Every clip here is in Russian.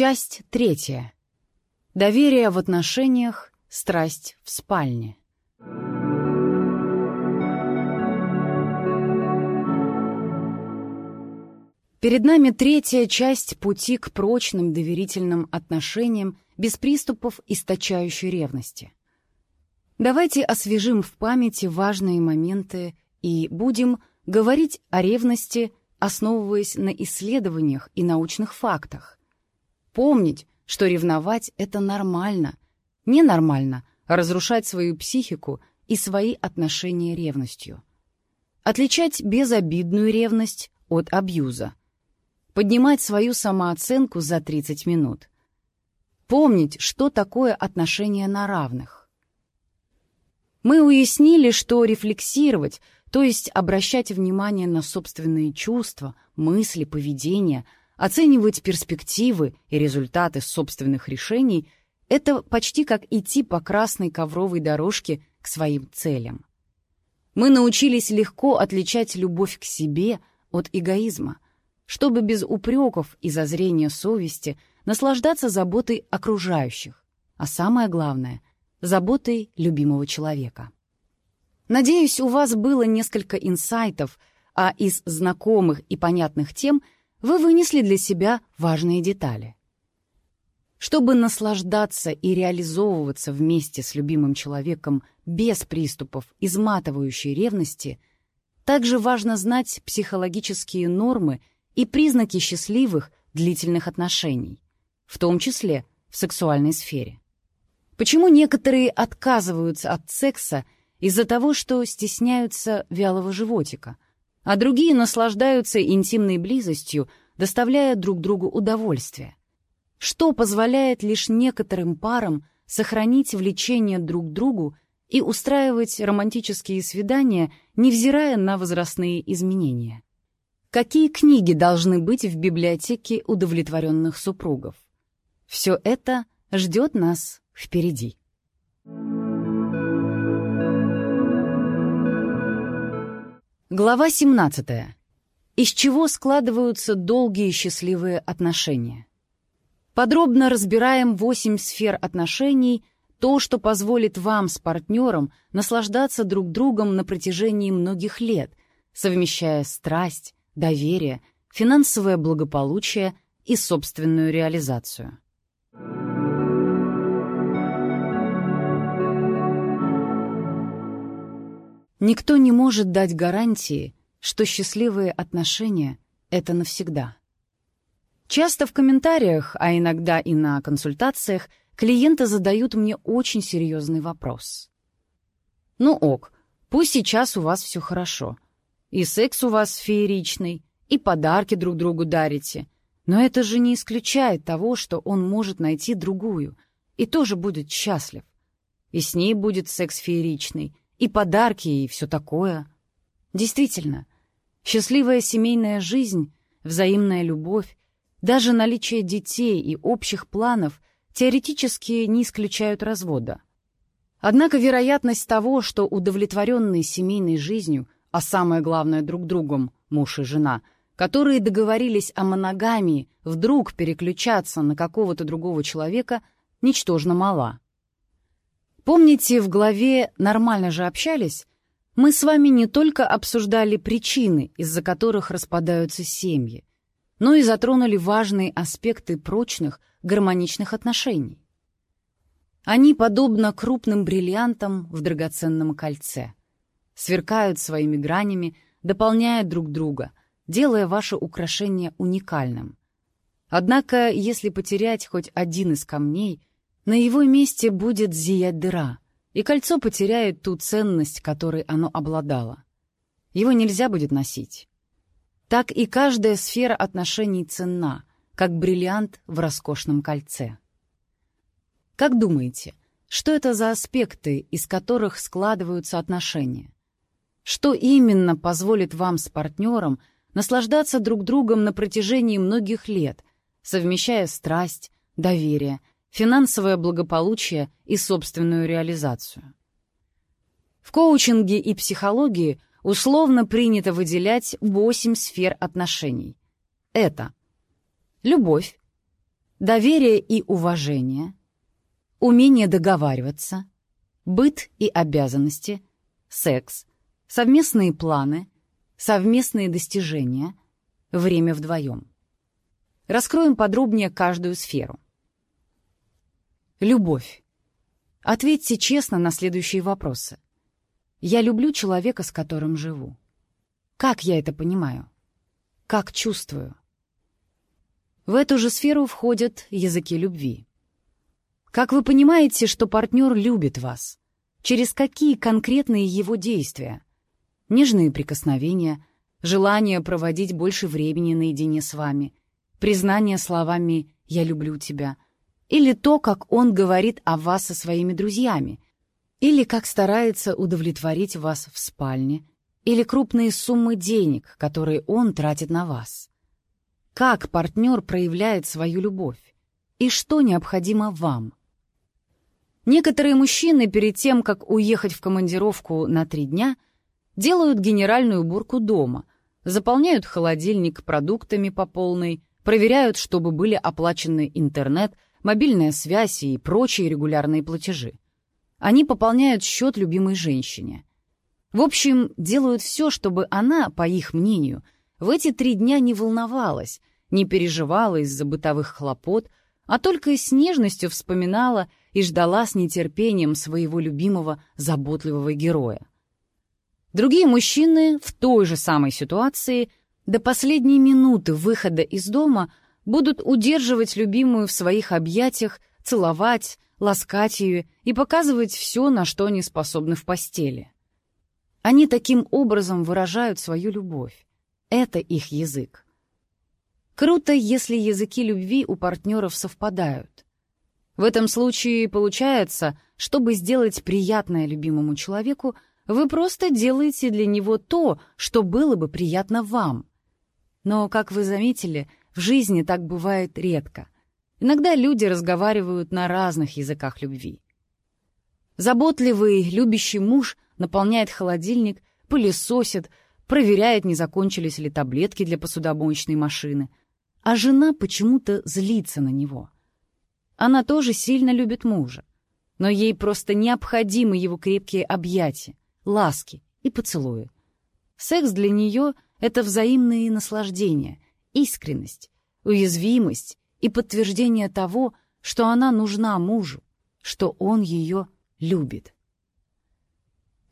Часть третья. Доверие в отношениях, страсть в спальне. Перед нами третья часть пути к прочным доверительным отношениям без приступов источающей ревности. Давайте освежим в памяти важные моменты и будем говорить о ревности, основываясь на исследованиях и научных фактах. Помнить, что ревновать — это нормально. Ненормально разрушать свою психику и свои отношения ревностью. Отличать безобидную ревность от абьюза. Поднимать свою самооценку за 30 минут. Помнить, что такое отношения на равных. Мы уяснили, что рефлексировать, то есть обращать внимание на собственные чувства, мысли, поведение, оценивать перспективы и результаты собственных решений — это почти как идти по красной ковровой дорожке к своим целям. Мы научились легко отличать любовь к себе от эгоизма, чтобы без упреков и зазрения совести наслаждаться заботой окружающих, а самое главное — заботой любимого человека. Надеюсь, у вас было несколько инсайтов, а из знакомых и понятных тем вы вынесли для себя важные детали. Чтобы наслаждаться и реализовываться вместе с любимым человеком без приступов изматывающей ревности, также важно знать психологические нормы и признаки счастливых длительных отношений, в том числе в сексуальной сфере. Почему некоторые отказываются от секса из-за того, что стесняются вялого животика, а другие наслаждаются интимной близостью, доставляя друг другу удовольствие? что позволяет лишь некоторым парам сохранить влечение друг к другу и устраивать романтические свидания, невзирая на возрастные изменения. Какие книги должны быть в библиотеке удовлетворенных супругов? Все это ждет нас впереди. Глава 17. Из чего складываются долгие счастливые отношения? Подробно разбираем восемь сфер отношений, то, что позволит вам с партнером наслаждаться друг другом на протяжении многих лет, совмещая страсть, доверие, финансовое благополучие и собственную реализацию. Никто не может дать гарантии, что счастливые отношения — это навсегда. Часто в комментариях, а иногда и на консультациях, клиенты задают мне очень серьезный вопрос. Ну ок, пусть сейчас у вас все хорошо. И секс у вас фееричный, и подарки друг другу дарите. Но это же не исключает того, что он может найти другую и тоже будет счастлив. И с ней будет секс фееричный, и подарки, и все такое. Действительно, счастливая семейная жизнь, взаимная любовь, даже наличие детей и общих планов теоретически не исключают развода. Однако вероятность того, что удовлетворенные семейной жизнью, а самое главное друг другом, муж и жена, которые договорились о моногамии, вдруг переключаться на какого-то другого человека, ничтожно мала. Помните, в главе «Нормально же общались» мы с вами не только обсуждали причины, из-за которых распадаются семьи, но и затронули важные аспекты прочных, гармоничных отношений. Они подобно крупным бриллиантам в драгоценном кольце. Сверкают своими гранями, дополняя друг друга, делая ваше украшение уникальным. Однако, если потерять хоть один из камней, на его месте будет зиять дыра, и кольцо потеряет ту ценность, которой оно обладало. Его нельзя будет носить так и каждая сфера отношений ценна, как бриллиант в роскошном кольце. Как думаете, что это за аспекты, из которых складываются отношения? Что именно позволит вам с партнером наслаждаться друг другом на протяжении многих лет, совмещая страсть, доверие, финансовое благополучие и собственную реализацию? В коучинге и психологии условно принято выделять восемь сфер отношений. Это любовь, доверие и уважение, умение договариваться, быт и обязанности, секс, совместные планы, совместные достижения, время вдвоем. Раскроем подробнее каждую сферу. Любовь. Ответьте честно на следующие вопросы. Я люблю человека, с которым живу. Как я это понимаю? Как чувствую? В эту же сферу входят языки любви. Как вы понимаете, что партнер любит вас? Через какие конкретные его действия? Нежные прикосновения, желание проводить больше времени наедине с вами, признание словами «я люблю тебя», или то, как он говорит о вас со своими друзьями, или как старается удовлетворить вас в спальне, или крупные суммы денег, которые он тратит на вас. Как партнер проявляет свою любовь? И что необходимо вам? Некоторые мужчины перед тем, как уехать в командировку на три дня, делают генеральную уборку дома, заполняют холодильник продуктами по полной, проверяют, чтобы были оплачены интернет, мобильная связь и прочие регулярные платежи. Они пополняют счет любимой женщине. В общем, делают все, чтобы она, по их мнению, в эти три дня не волновалась, не переживала из-за бытовых хлопот, а только с нежностью вспоминала и ждала с нетерпением своего любимого заботливого героя. Другие мужчины в той же самой ситуации до последней минуты выхода из дома будут удерживать любимую в своих объятиях, целовать, ласкать ее и показывать все, на что они способны в постели. Они таким образом выражают свою любовь. Это их язык. Круто, если языки любви у партнеров совпадают. В этом случае получается, чтобы сделать приятное любимому человеку, вы просто делаете для него то, что было бы приятно вам. Но, как вы заметили, в жизни так бывает редко. Иногда люди разговаривают на разных языках любви. Заботливый, любящий муж наполняет холодильник, пылесосит, проверяет, не закончились ли таблетки для посудомоечной машины, а жена почему-то злится на него. Она тоже сильно любит мужа, но ей просто необходимы его крепкие объятия, ласки и поцелуи. Секс для нее — это взаимные наслаждения, искренность, уязвимость и подтверждение того, что она нужна мужу, что он ее любит.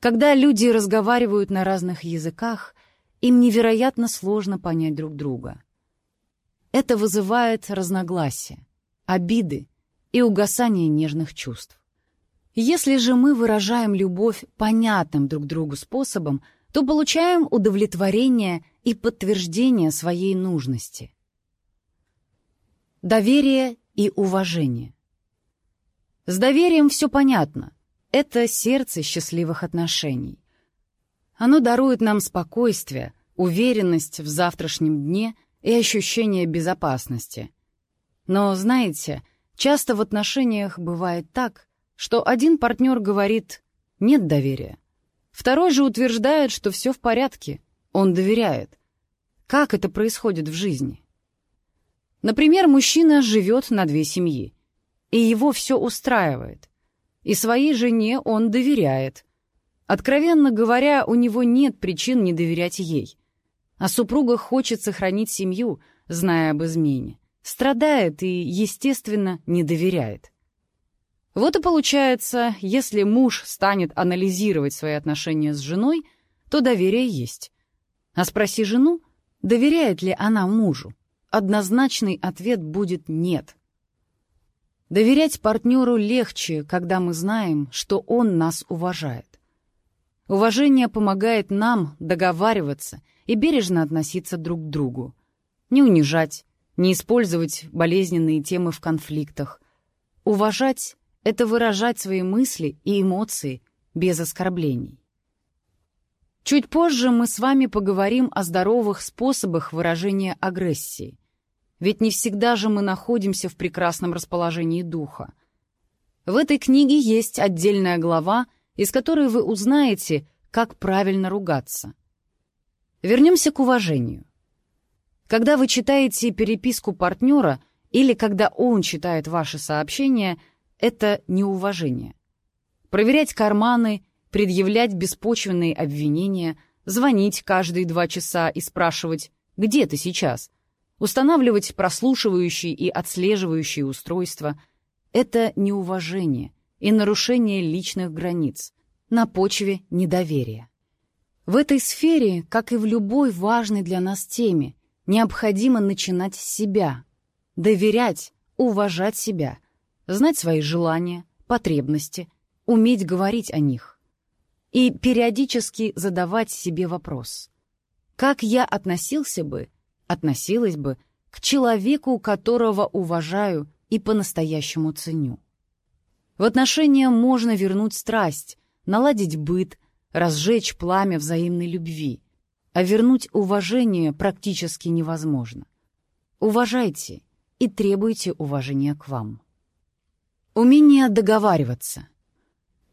Когда люди разговаривают на разных языках, им невероятно сложно понять друг друга. Это вызывает разногласия, обиды и угасание нежных чувств. Если же мы выражаем любовь понятным друг другу способом, то получаем удовлетворение и подтверждение своей нужности. Доверие и уважение. С доверием все понятно. Это сердце счастливых отношений. Оно дарует нам спокойствие, уверенность в завтрашнем дне и ощущение безопасности. Но, знаете, часто в отношениях бывает так, что один партнер говорит «нет доверия», второй же утверждает, что все в порядке, он доверяет. Как это происходит в жизни? Например, мужчина живет на две семьи, и его все устраивает. И своей жене он доверяет. Откровенно говоря, у него нет причин не доверять ей. А супруга хочет сохранить семью, зная об измене. Страдает и, естественно, не доверяет. Вот и получается, если муж станет анализировать свои отношения с женой, то доверие есть. А спроси жену, доверяет ли она мужу. Однозначный ответ будет «нет». Доверять партнеру легче, когда мы знаем, что он нас уважает. Уважение помогает нам договариваться и бережно относиться друг к другу. Не унижать, не использовать болезненные темы в конфликтах. Уважать — это выражать свои мысли и эмоции без оскорблений. Чуть позже мы с вами поговорим о здоровых способах выражения агрессии. Ведь не всегда же мы находимся в прекрасном расположении духа. В этой книге есть отдельная глава из которой вы узнаете, как правильно ругаться. Вернемся к уважению. Когда вы читаете переписку партнера, или когда он читает ваши сообщения, это неуважение. Проверять карманы, предъявлять беспочвенные обвинения, звонить каждые два часа и спрашивать «Где ты сейчас?», устанавливать прослушивающие и отслеживающие устройства — это неуважение и нарушение личных границ на почве недоверия. В этой сфере, как и в любой важной для нас теме, необходимо начинать с себя, доверять, уважать себя, знать свои желания, потребности, уметь говорить о них и периодически задавать себе вопрос. Как я относился бы, относилась бы к человеку, которого уважаю и по-настоящему ценю? В отношения можно вернуть страсть, наладить быт, разжечь пламя взаимной любви, а вернуть уважение практически невозможно. Уважайте и требуйте уважения к вам. Умение договариваться.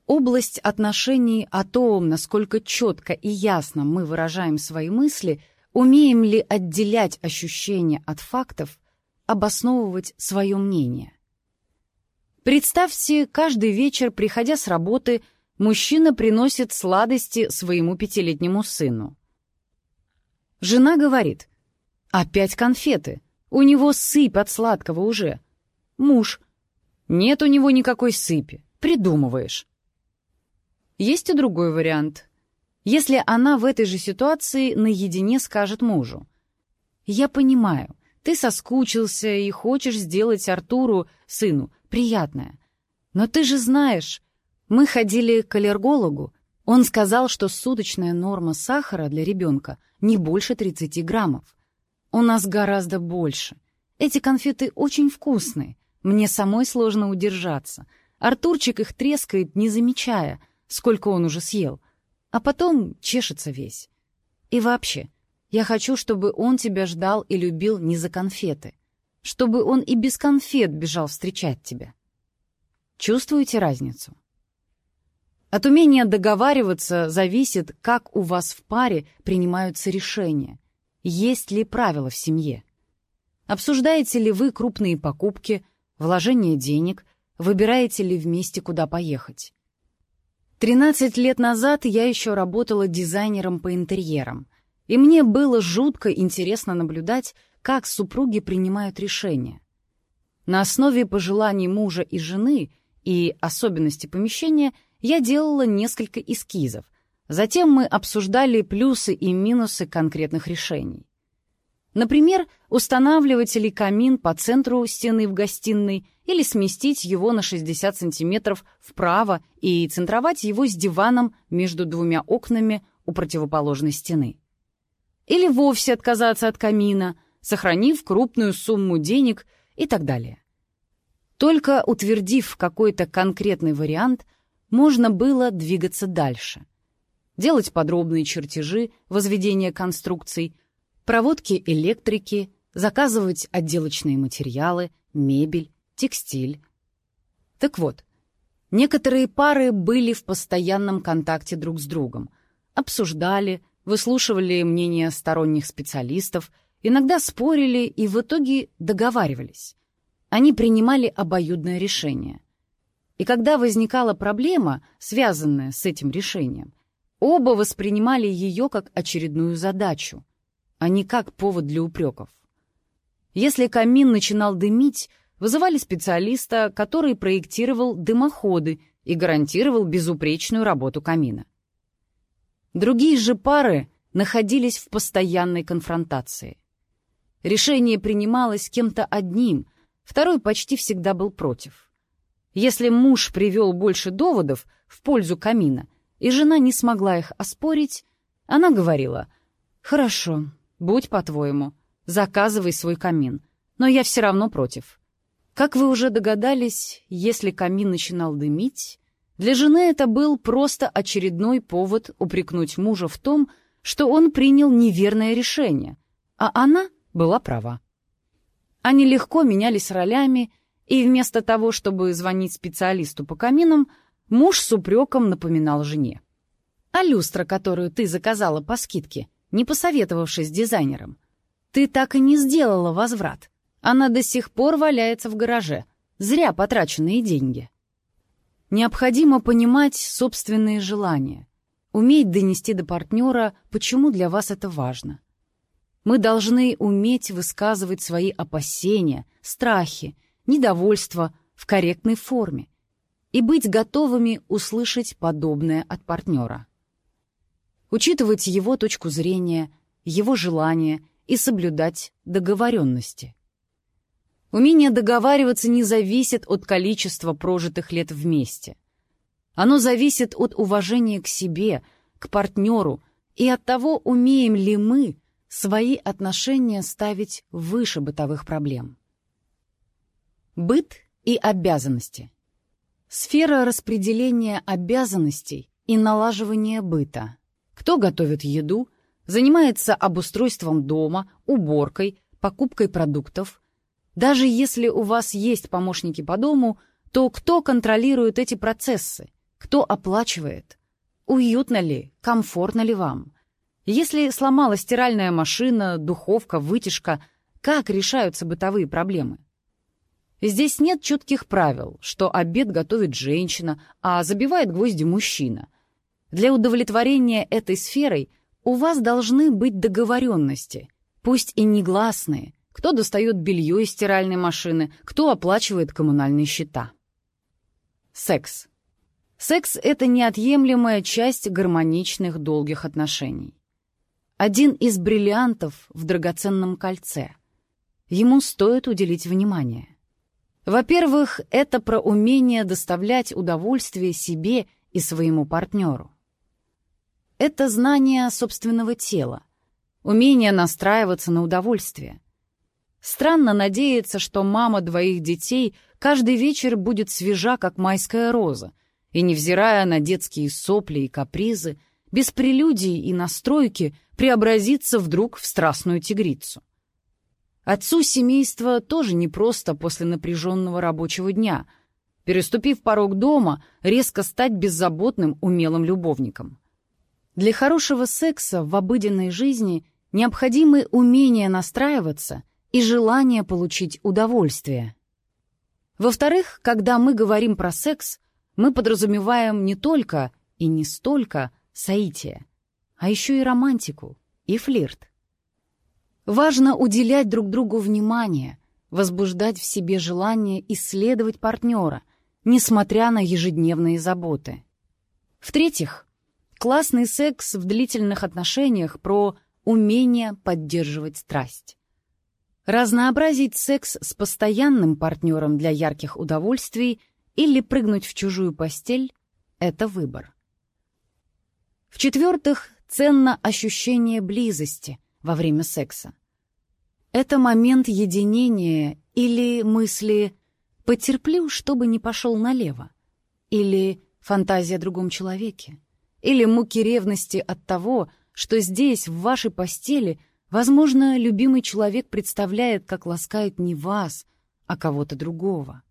Область отношений о том, насколько четко и ясно мы выражаем свои мысли, умеем ли отделять ощущения от фактов, обосновывать свое мнение. Представьте, каждый вечер, приходя с работы, мужчина приносит сладости своему пятилетнему сыну. Жена говорит, «Опять конфеты. У него сыпь от сладкого уже». Муж, «Нет у него никакой сыпи. Придумываешь». Есть и другой вариант. Если она в этой же ситуации наедине скажет мужу, «Я понимаю, ты соскучился и хочешь сделать Артуру, сыну, приятное. Но ты же знаешь, мы ходили к аллергологу, он сказал, что суточная норма сахара для ребенка не больше 30 граммов. У нас гораздо больше. Эти конфеты очень вкусные. Мне самой сложно удержаться. Артурчик их трескает, не замечая, сколько он уже съел. А потом чешется весь. И вообще, я хочу, чтобы он тебя ждал и любил не за конфеты. Чтобы он и без конфет бежал встречать тебя. Чувствуете разницу? От умения договариваться зависит, как у вас в паре принимаются решения, есть ли правила в семье. Обсуждаете ли вы крупные покупки, вложение денег, выбираете ли вместе, куда поехать. 13 лет назад я еще работала дизайнером по интерьерам, и мне было жутко интересно наблюдать, как супруги принимают решения. На основе пожеланий мужа и жены и особенностей помещения – я делала несколько эскизов. Затем мы обсуждали плюсы и минусы конкретных решений. Например, устанавливать ли камин по центру стены в гостиной или сместить его на 60 сантиметров вправо и центровать его с диваном между двумя окнами у противоположной стены. Или вовсе отказаться от камина, сохранив крупную сумму денег и так далее. Только утвердив какой-то конкретный вариант, можно было двигаться дальше. Делать подробные чертежи, возведения конструкций, проводки электрики, заказывать отделочные материалы, мебель, текстиль. Так вот, некоторые пары были в постоянном контакте друг с другом, обсуждали, выслушивали мнения сторонних специалистов, иногда спорили и в итоге договаривались. Они принимали обоюдное решение. И когда возникала проблема, связанная с этим решением, оба воспринимали ее как очередную задачу, а не как повод для упреков. Если камин начинал дымить, вызывали специалиста, который проектировал дымоходы и гарантировал безупречную работу камина. Другие же пары находились в постоянной конфронтации. Решение принималось кем-то одним, второй почти всегда был против. Если муж привел больше доводов в пользу камина, и жена не смогла их оспорить, она говорила, «Хорошо, будь по-твоему, заказывай свой камин, но я все равно против». Как вы уже догадались, если камин начинал дымить, для жены это был просто очередной повод упрекнуть мужа в том, что он принял неверное решение, а она была права. Они легко менялись ролями, и вместо того, чтобы звонить специалисту по каминам, муж с упреком напоминал жене. «А люстра, которую ты заказала по скидке, не посоветовавшись с дизайнером, ты так и не сделала возврат. она до сих пор валяется в гараже. Зря потраченные деньги. Необходимо понимать собственные желания, уметь донести до партнера, почему для вас это важно. Мы должны уметь высказывать свои опасения, страхи, недовольство в корректной форме и быть готовыми услышать подобное от партнера. Учитывать его точку зрения, его желания и соблюдать договоренности. Умение договариваться не зависит от количества прожитых лет вместе. Оно зависит от уважения к себе, к партнеру и от того, умеем ли мы свои отношения ставить выше бытовых проблем. Быт и обязанности. Сфера распределения обязанностей и налаживания быта. Кто готовит еду, занимается обустройством дома, уборкой, покупкой продуктов, даже если у вас есть помощники по дому, то кто контролирует эти процессы? Кто оплачивает? Уютно ли? Комфортно ли вам? Если сломалась стиральная машина, духовка, вытяжка, как решаются бытовые проблемы? Здесь нет четких правил, что обед готовит женщина, а забивает гвозди мужчина. Для удовлетворения этой сферой у вас должны быть договоренности, пусть и негласные, кто достает белье из стиральной машины, кто оплачивает коммунальные счета. Секс. Секс — это неотъемлемая часть гармоничных долгих отношений. Один из бриллиантов в драгоценном кольце. Ему стоит уделить внимание. Во-первых, это про умение доставлять удовольствие себе и своему партнеру. Это знание собственного тела, умение настраиваться на удовольствие, Странно надеяться, что мама двоих детей каждый вечер будет свежа, как майская роза, и, невзирая на детские сопли и капризы, без прелюдий и настройки преобразится вдруг в страстную тигрицу. Отцу семейства тоже непросто после напряженного рабочего дня, переступив порог дома, резко стать беззаботным, умелым любовником. Для хорошего секса в обыденной жизни необходимы умение настраиваться — и желание получить удовольствие. Во-вторых, когда мы говорим про секс, мы подразумеваем не только и не столько соитие, а еще и романтику, и флирт. Важно уделять друг другу внимание, возбуждать в себе желание исследовать партнера, несмотря на ежедневные заботы. В-третьих, классный секс в длительных отношениях про умение поддерживать страсть. Разнообразить секс с постоянным партнером для ярких удовольствий или прыгнуть в чужую постель — это выбор. В-четвертых, ценно ощущение близости во время секса. Это момент единения или мысли «потерплю, чтобы не пошел налево», или фантазия о другом человеке, или муки ревности от того, что здесь, в вашей постели — Возможно, любимый человек представляет, как ласкает не вас, а кого-то другого.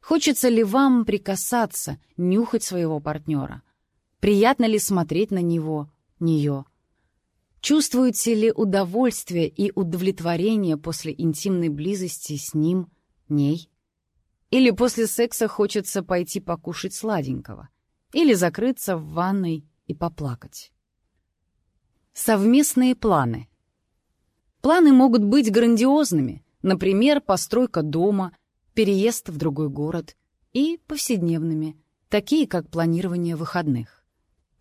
Хочется ли вам прикасаться, нюхать своего партнера? Приятно ли смотреть на него, нее? Чувствуете ли удовольствие и удовлетворение после интимной близости с ним, ней? Или после секса хочется пойти покушать сладенького? Или закрыться в ванной и поплакать? Совместные планы — Планы могут быть грандиозными, например, постройка дома, переезд в другой город, и повседневными, такие как планирование выходных.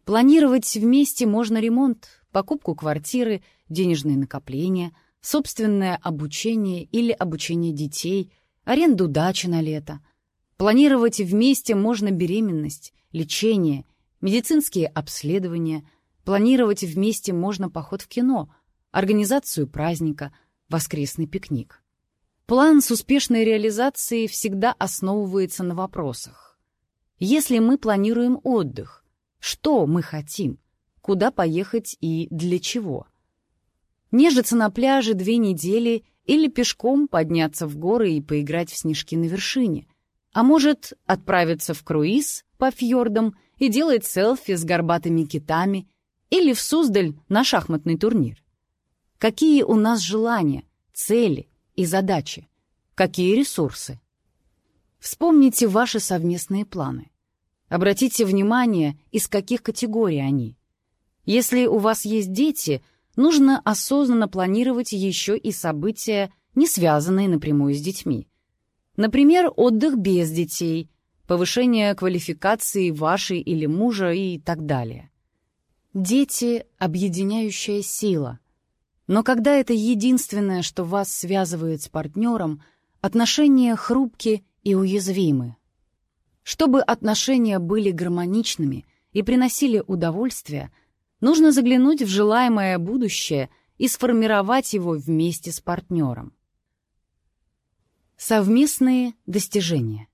Планировать вместе можно ремонт, покупку квартиры, денежные накопления, собственное обучение или обучение детей, аренду дачи на лето. Планировать вместе можно беременность, лечение, медицинские обследования. Планировать вместе можно поход в кино — организацию праздника, воскресный пикник. План с успешной реализацией всегда основывается на вопросах. Если мы планируем отдых, что мы хотим, куда поехать и для чего? Нежиться на пляже две недели или пешком подняться в горы и поиграть в снежки на вершине, а может отправиться в круиз по фьордам и делать селфи с горбатыми китами или в Суздаль на шахматный турнир. Какие у нас желания, цели, и задачи? Какие ресурсы? Вспомните ваши совместные планы. Обратите внимание, из каких категорий они. Если у вас есть дети, нужно осознанно планировать еще и события, не связанные напрямую с детьми. Например, отдых без детей, повышение квалификации вашей или мужа и так далее. Дети — объединяющая сила. Но когда это единственное, что вас связывает с партнером, отношения хрупки и уязвимы. Чтобы отношения были гармоничными и приносили удовольствие, нужно заглянуть в желаемое будущее и сформировать его вместе с партнером. Совместные достижения.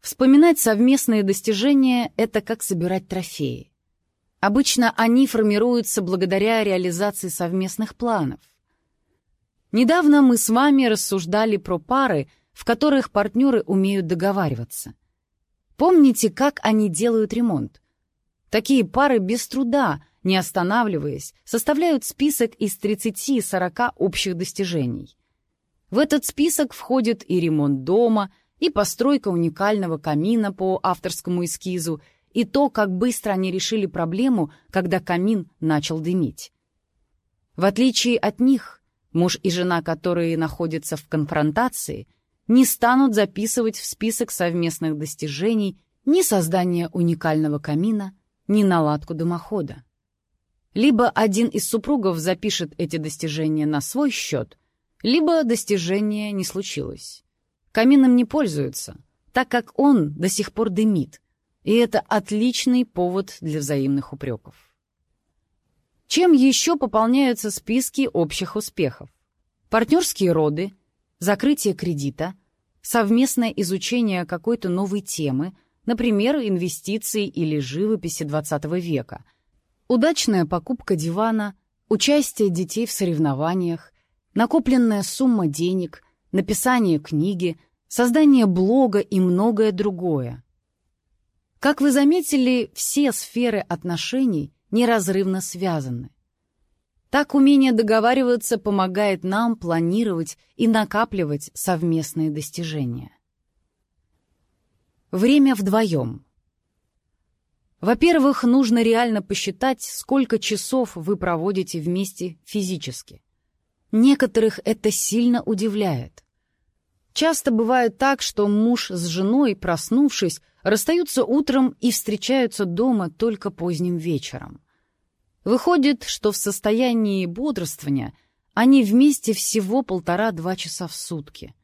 Вспоминать совместные достижения — это как собирать трофеи. Обычно они формируются благодаря реализации совместных планов. Недавно мы с вами рассуждали про пары, в которых партнеры умеют договариваться. Помните, как они делают ремонт? Такие пары без труда, не останавливаясь, составляют список из 30-40 общих достижений. В этот список входит и ремонт дома, и постройка уникального камина по авторскому эскизу, и то, как быстро они решили проблему, когда камин начал дымить. В отличие от них, муж и жена, которые находятся в конфронтации, не станут записывать в список совместных достижений ни создание уникального камина, ни наладку дымохода. Либо один из супругов запишет эти достижения на свой счет — либо достижение не случилось. Камином не пользуются, так как он до сих пор дымит, и это отличный повод для взаимных упреков. Чем еще пополняются списки общих успехов? Партнерские роды, закрытие кредита, совместное изучение какой-то новой темы, например, инвестиций или живописи XX века, удачная покупка дивана, участие детей в соревнованиях, накопленная сумма денег, написание книги, создание блога и многое другое. Как вы заметили, все сферы отношений неразрывно связаны. Так умение договариваться помогает нам планировать и накапливать совместные достижения. Время вдвоем. Во-первых, нужно реально посчитать, сколько часов вы проводите вместе физически. Некоторых это сильно удивляет. Часто бывает так, что муж с женой, проснувшись, расстаются утром и встречаются дома только поздним вечером. Выходит, что в состоянии бодрствования они вместе всего полтора-два часа в сутки.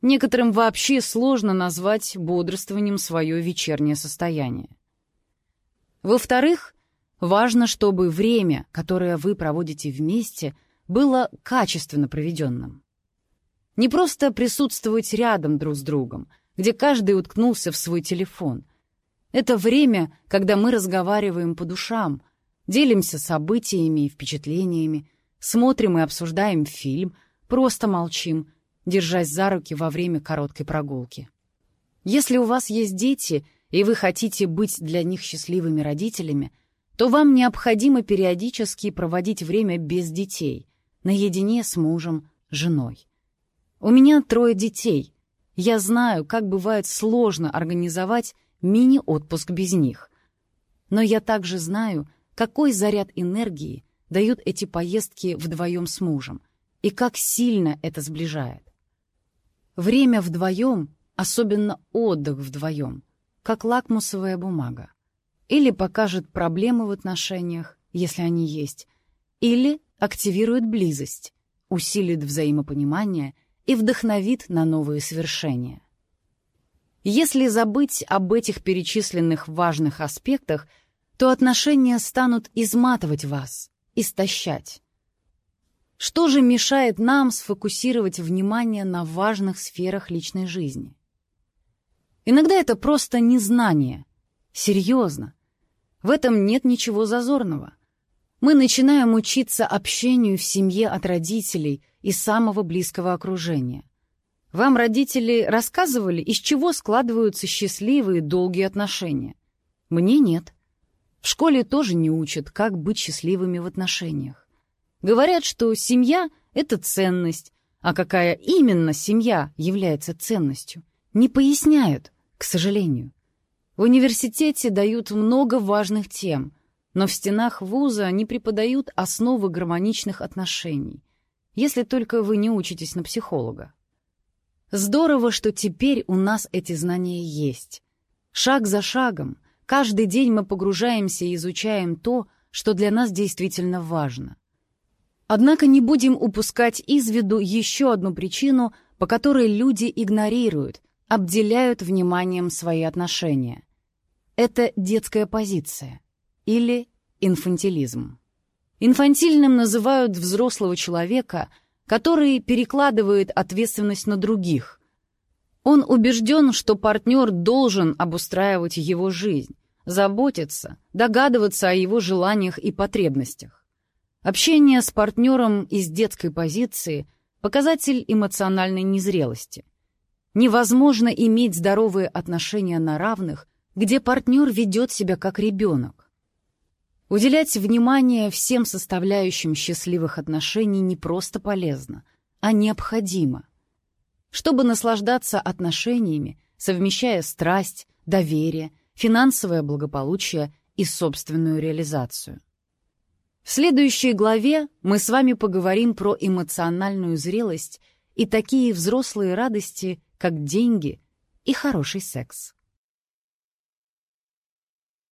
Некоторым вообще сложно назвать бодрствованием свое вечернее состояние. Во-вторых, важно, чтобы время, которое вы проводите вместе – было качественно проведенным. Не просто присутствовать рядом друг с другом, где каждый уткнулся в свой телефон. Это время, когда мы разговариваем по душам, делимся событиями и впечатлениями, смотрим и обсуждаем фильм, просто молчим, держась за руки во время короткой прогулки. Если у вас есть дети, и вы хотите быть для них счастливыми родителями, то вам необходимо периодически проводить время без детей, наедине с мужем, женой. У меня трое детей. Я знаю, как бывает сложно организовать мини-отпуск без них. Но я также знаю, какой заряд энергии дают эти поездки вдвоем с мужем и как сильно это сближает. Время вдвоем, особенно отдых вдвоем, как лакмусовая бумага. Или покажет проблемы в отношениях, если они есть, или активирует близость, усилит взаимопонимание и вдохновит на новые свершения. Если забыть об этих перечисленных важных аспектах, то отношения станут изматывать вас, истощать. Что же мешает нам сфокусировать внимание на важных сферах личной жизни? Иногда это просто незнание. Серьезно. В этом нет ничего зазорного мы начинаем учиться общению в семье от родителей и самого близкого окружения. Вам родители рассказывали, из чего складываются счастливые долгие отношения? Мне нет. В школе тоже не учат, как быть счастливыми в отношениях. Говорят, что семья — это ценность, а какая именно семья является ценностью, не поясняют, к сожалению. В университете дают много важных тем, но в стенах вуза не преподают основы гармоничных отношений, если только вы не учитесь на психолога. Здорово, что теперь у нас эти знания есть. Шаг за шагом, каждый день мы погружаемся и изучаем то, что для нас действительно важно. Однако не будем упускать из виду еще одну причину, по которой люди игнорируют, обделяют вниманием свои отношения. Это детская позиция или инфантилизм. Инфантильным называют взрослого человека, который перекладывает ответственность на других. Он убежден, что партнер должен обустраивать его жизнь, заботиться, догадываться о его желаниях и потребностях. Общение с партнером из детской позиции – показатель эмоциональной незрелости. Невозможно иметь здоровые отношения на равных, где партнер ведет себя как ребенок. Уделять внимание всем составляющим счастливых отношений не просто полезно, а необходимо. Чтобы наслаждаться отношениями, совмещая страсть, доверие, финансовое благополучие и собственную реализацию. В следующей главе мы с вами поговорим про эмоциональную зрелость и такие взрослые радости, как деньги и хороший секс.